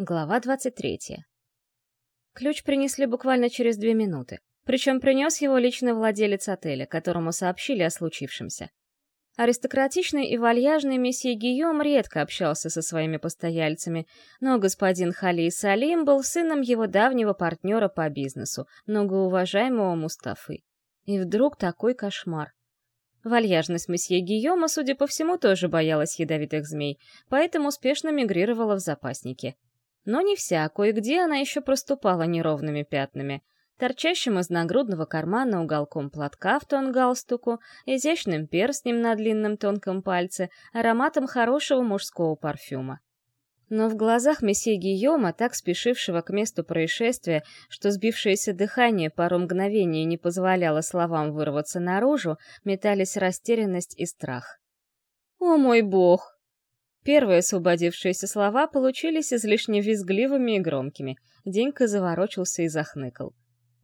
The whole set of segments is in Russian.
Глава 23. Ключ принесли буквально через две минуты. Причем принес его личный владелец отеля, которому сообщили о случившемся. Аристократичный и вальяжный месье Гийом редко общался со своими постояльцами, но господин Хали Салим был сыном его давнего партнера по бизнесу, многоуважаемого Мустафы. И вдруг такой кошмар. Вальяжность месье Гийома, судя по всему, тоже боялась ядовитых змей, поэтому успешно мигрировала в запасники — но не вся, кое-где она еще проступала неровными пятнами, торчащим из нагрудного кармана уголком платка в тон галстуку, изящным перстнем на длинном тонком пальце, ароматом хорошего мужского парфюма. Но в глазах месье Гийома, так спешившего к месту происшествия, что сбившееся дыхание пару мгновений не позволяло словам вырваться наружу, метались растерянность и страх. «О мой бог!» Первые освободившиеся слова получились излишне визгливыми и громкими. Денька заворочился и захныкал.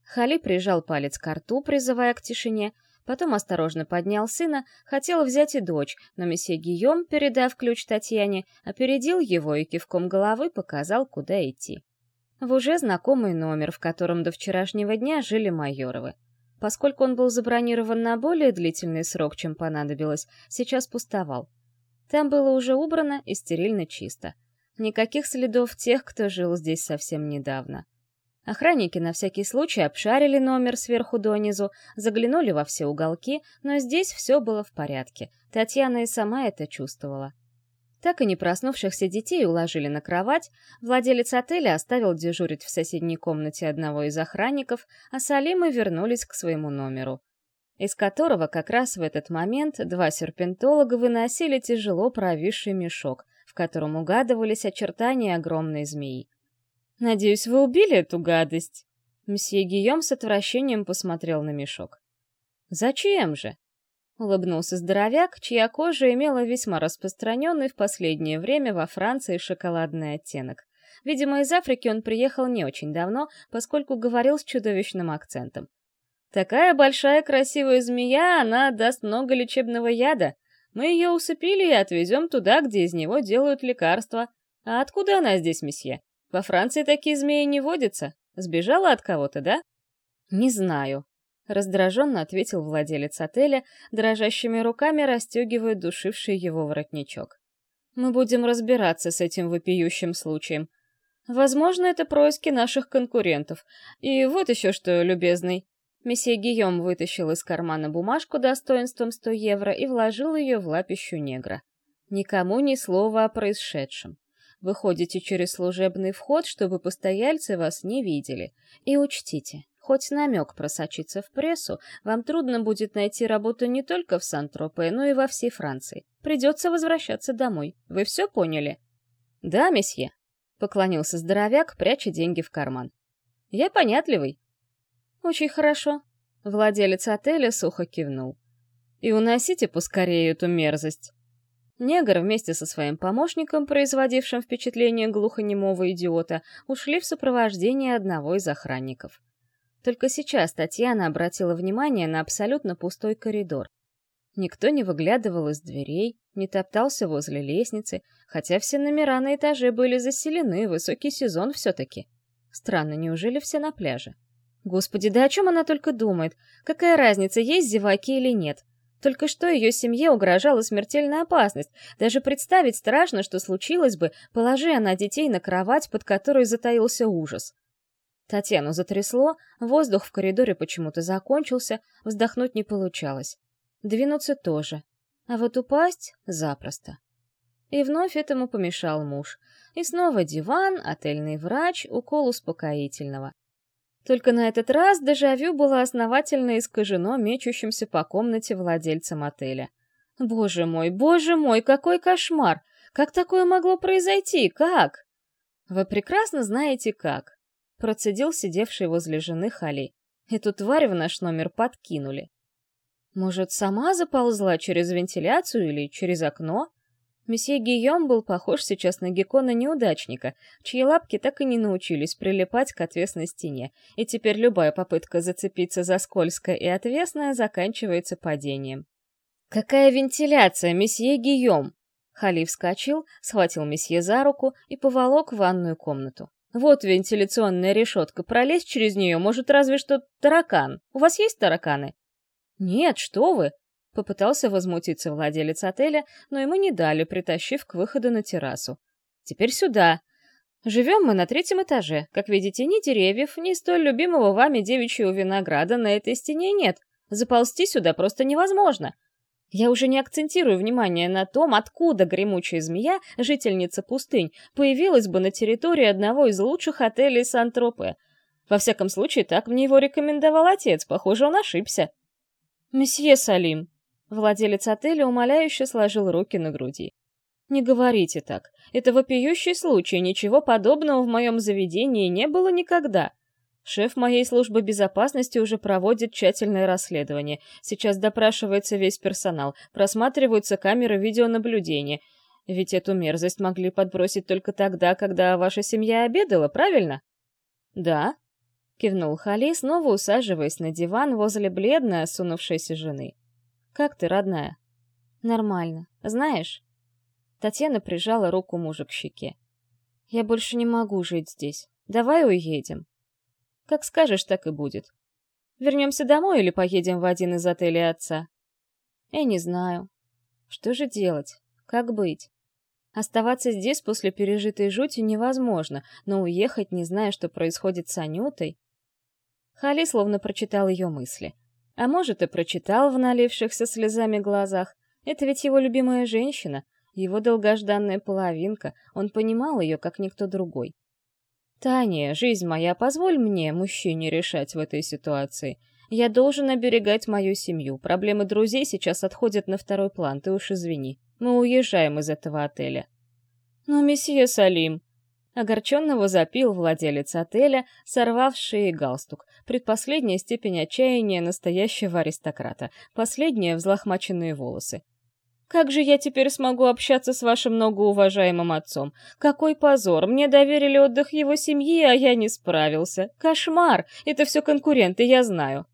Хали прижал палец к рту, призывая к тишине, потом осторожно поднял сына, хотел взять и дочь, но месье Гийом, передав ключ Татьяне, опередил его и кивком головы показал, куда идти. В уже знакомый номер, в котором до вчерашнего дня жили Майоровы. Поскольку он был забронирован на более длительный срок, чем понадобилось, сейчас пустовал. Там было уже убрано и стерильно чисто. Никаких следов тех, кто жил здесь совсем недавно. Охранники на всякий случай обшарили номер сверху донизу, заглянули во все уголки, но здесь все было в порядке. Татьяна и сама это чувствовала. Так и не проснувшихся детей уложили на кровать, владелец отеля оставил дежурить в соседней комнате одного из охранников, а Салимы вернулись к своему номеру из которого как раз в этот момент два серпентолога выносили тяжело провисший мешок, в котором угадывались очертания огромной змеи. «Надеюсь, вы убили эту гадость?» Мсье Гийом с отвращением посмотрел на мешок. «Зачем же?» — улыбнулся здоровяк, чья кожа имела весьма распространенный в последнее время во Франции шоколадный оттенок. Видимо, из Африки он приехал не очень давно, поскольку говорил с чудовищным акцентом. Такая большая красивая змея, она даст много лечебного яда. Мы ее усыпили и отвезем туда, где из него делают лекарства. А откуда она здесь, месье? Во Франции такие змеи не водятся. Сбежала от кого-то, да? Не знаю. Раздраженно ответил владелец отеля, дрожащими руками расстегивая душивший его воротничок. Мы будем разбираться с этим вопиющим случаем. Возможно, это происки наших конкурентов. И вот еще что, любезный. Месье Гийом вытащил из кармана бумажку достоинством 100 евро и вложил ее в лапищу негра. Никому ни слова о происшедшем. Выходите через служебный вход, чтобы постояльцы вас не видели. И учтите, хоть намек просочится в прессу, вам трудно будет найти работу не только в Сан-Тропе, но и во всей Франции. Придется возвращаться домой. Вы все поняли? Да, месье, — поклонился здоровяк, пряча деньги в карман. Я понятливый, «Очень хорошо». Владелец отеля сухо кивнул. «И уносите поскорее эту мерзость». Негр вместе со своим помощником, производившим впечатление глухонемого идиота, ушли в сопровождении одного из охранников. Только сейчас Татьяна обратила внимание на абсолютно пустой коридор. Никто не выглядывал из дверей, не топтался возле лестницы, хотя все номера на этаже были заселены, высокий сезон все-таки. Странно, неужели все на пляже? Господи, да о чем она только думает? Какая разница, есть зеваки или нет? Только что ее семье угрожала смертельная опасность. Даже представить страшно, что случилось бы, положи она детей на кровать, под которой затаился ужас. Татьяну затрясло, воздух в коридоре почему-то закончился, вздохнуть не получалось. Двинуться тоже. А вот упасть — запросто. И вновь этому помешал муж. И снова диван, отельный врач, укол успокоительного. Только на этот раз дежавю было основательно искажено мечущимся по комнате владельцем отеля. «Боже мой, боже мой, какой кошмар! Как такое могло произойти? Как?» «Вы прекрасно знаете, как», — процедил сидевший возле жены Хали. «Эту тварь в наш номер подкинули». «Может, сама заползла через вентиляцию или через окно?» Месье Гийом был похож сейчас на геккона-неудачника, чьи лапки так и не научились прилипать к отвесной стене, и теперь любая попытка зацепиться за скользкое и отвесное заканчивается падением. «Какая вентиляция, месье Гийом?» Хали вскочил, схватил месье за руку и поволок в ванную комнату. Вот вентиляционная решетка, пролезть через нее может разве что таракан. У вас есть тараканы? Нет, что вы! Попытался возмутиться владелец отеля, но ему не дали, притащив к выходу на террасу. Теперь сюда. Живем мы на третьем этаже. Как видите, ни деревьев, ни столь любимого вами девичьего винограда на этой стене нет. Заползти сюда просто невозможно. Я уже не акцентирую внимание на том, откуда гремучая змея, жительница пустынь, появилась бы на территории одного из лучших отелей Сан-Тропе. Во всяком случае, так мне его рекомендовал отец, похоже, он ошибся. «Месье Салим», — владелец отеля умоляюще сложил руки на груди. «Не говорите так. Это вопиющий случай, ничего подобного в моем заведении не было никогда. Шеф моей службы безопасности уже проводит тщательное расследование. Сейчас допрашивается весь персонал, просматриваются камеры видеонаблюдения. Ведь эту мерзость могли подбросить только тогда, когда ваша семья обедала, правильно? Да, кивнул Хали, снова усаживаясь на диван возле бледной, осунувшейся жены. Как ты, родная? Нормально. Знаешь? Татьяна прижала руку мужа к щеке. Я больше не могу жить здесь. Давай уедем. Как скажешь, так и будет. Вернемся домой или поедем в один из отелей отца? Я не знаю. Что же делать? Как быть? Оставаться здесь после пережитой жути невозможно, но уехать, не зная, что происходит с Анютой... Хали словно прочитал ее мысли. А может, и прочитал в налившихся слезами глазах. Это ведь его любимая женщина, его долгожданная половинка, он понимал ее, как никто другой. «Таня, жизнь моя, позволь мне, мужчине, решать в этой ситуации. Я должен оберегать мою семью. Проблемы друзей сейчас отходят на второй план, ты уж извини. Мы уезжаем из этого отеля». «Но, месье Салим...» Огорченного запил владелец отеля, сорвав с шеи галстук. Предпоследняя степень отчаяния настоящего аристократа. Последняя — взлохмаченные волосы. Как же я теперь смогу общаться с вашим многоуважаемым отцом? Какой позор! Мне доверили отдых его семьи, а я не справился. Кошмар! Это все конкуренты, я знаю.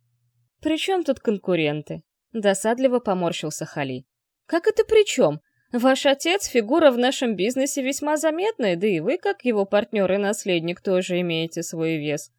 При чем тут конкуренты? Досадливо поморщился Хали. Как это при чем? Ваш отец — фигура в нашем бизнесе весьма заметная, да и вы, как его партнер и наследник, тоже имеете свой вес.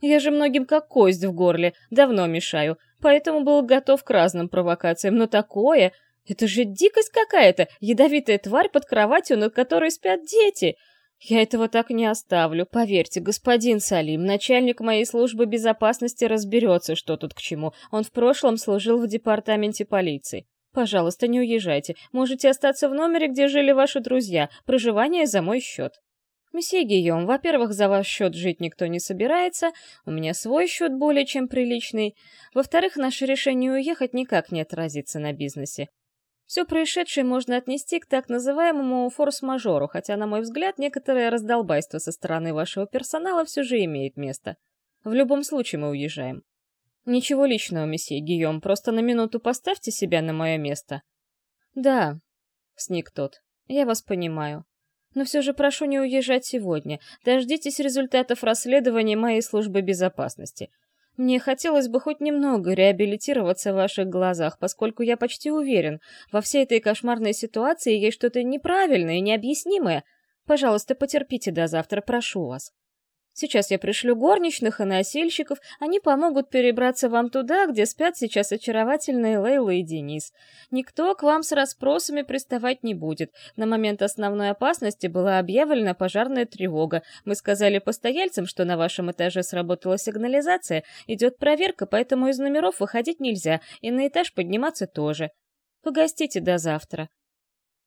Я же многим как кость в горле, давно мешаю, поэтому был готов к разным провокациям, но такое это же дикость какая-то, ядовитая тварь под кроватью, над которой спят дети. Я этого так не оставлю. Поверьте, господин Салим, начальник моей службы безопасности разберется, что тут к чему. Он в прошлом служил в департаменте полиции. Пожалуйста, не уезжайте. Можете остаться в номере, где жили ваши друзья. Проживание за мой счет. Месье Гийом, во-первых, за ваш счет жить никто не собирается, у меня свой счет более чем приличный. Во-вторых, наше решение уехать никак не отразится на бизнесе. Все происшедшее можно отнести к так называемому форс-мажору, хотя, на мой взгляд, некоторое раздолбайство со стороны вашего персонала все же имеет место. В любом случае мы уезжаем. Ничего личного, месье Гийом, просто на минуту поставьте себя на мое место. Да, сник тот, я вас понимаю. Но все же прошу не уезжать сегодня. Дождитесь результатов расследования моей службы безопасности. Мне хотелось бы хоть немного реабилитироваться в ваших глазах, поскольку я почти уверен, во всей этой кошмарной ситуации есть что-то неправильное и необъяснимое. Пожалуйста, потерпите до завтра, прошу вас. Сейчас я пришлю горничных и носильщиков, они помогут перебраться вам туда, где спят сейчас очаровательные Лейла и Денис. Никто к вам с расспросами приставать не будет. На момент основной опасности была объявлена пожарная тревога. Мы сказали постояльцам, что на вашем этаже сработала сигнализация, идет проверка, поэтому из номеров выходить нельзя, и на этаж подниматься тоже. Погостите до завтра.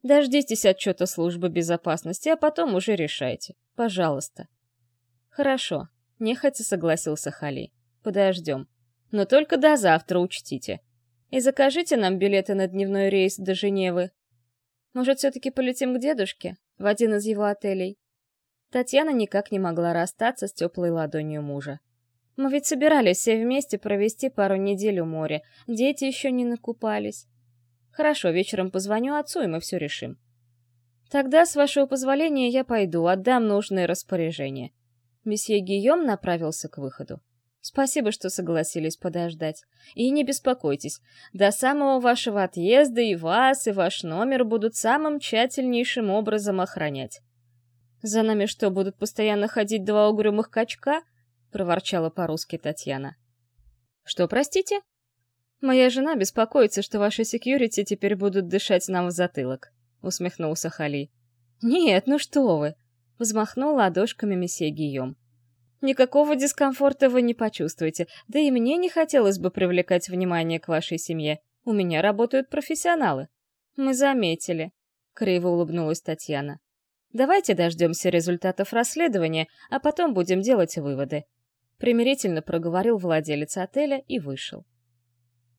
Дождитесь отчета службы безопасности, а потом уже решайте. Пожалуйста. «Хорошо», — нехотя согласился Хали. «Подождем. Но только до завтра учтите. И закажите нам билеты на дневной рейс до Женевы. Может, все-таки полетим к дедушке, в один из его отелей?» Татьяна никак не могла расстаться с теплой ладонью мужа. «Мы ведь собирались все вместе провести пару недель у моря. Дети еще не накупались. Хорошо, вечером позвоню отцу, и мы все решим. Тогда, с вашего позволения, я пойду, отдам нужные распоряжения. Месье Гийом направился к выходу. Спасибо, что согласились подождать. И не беспокойтесь, до самого вашего отъезда и вас, и ваш номер будут самым тщательнейшим образом охранять. За нами что, будут постоянно ходить два угрюмых качка? проворчала по-русски Татьяна. Что, простите? Моя жена беспокоится, что ваши секьюрити теперь будут дышать нам в затылок, усмехнулся Хали. Нет, ну что вы, взмахнул ладошками месье Гийом. Никакого дискомфорта вы не почувствуете, да и мне не хотелось бы привлекать внимание к вашей семье. У меня работают профессионалы. Мы заметили. Криво улыбнулась Татьяна. Давайте дождемся результатов расследования, а потом будем делать выводы. Примирительно проговорил владелец отеля и вышел.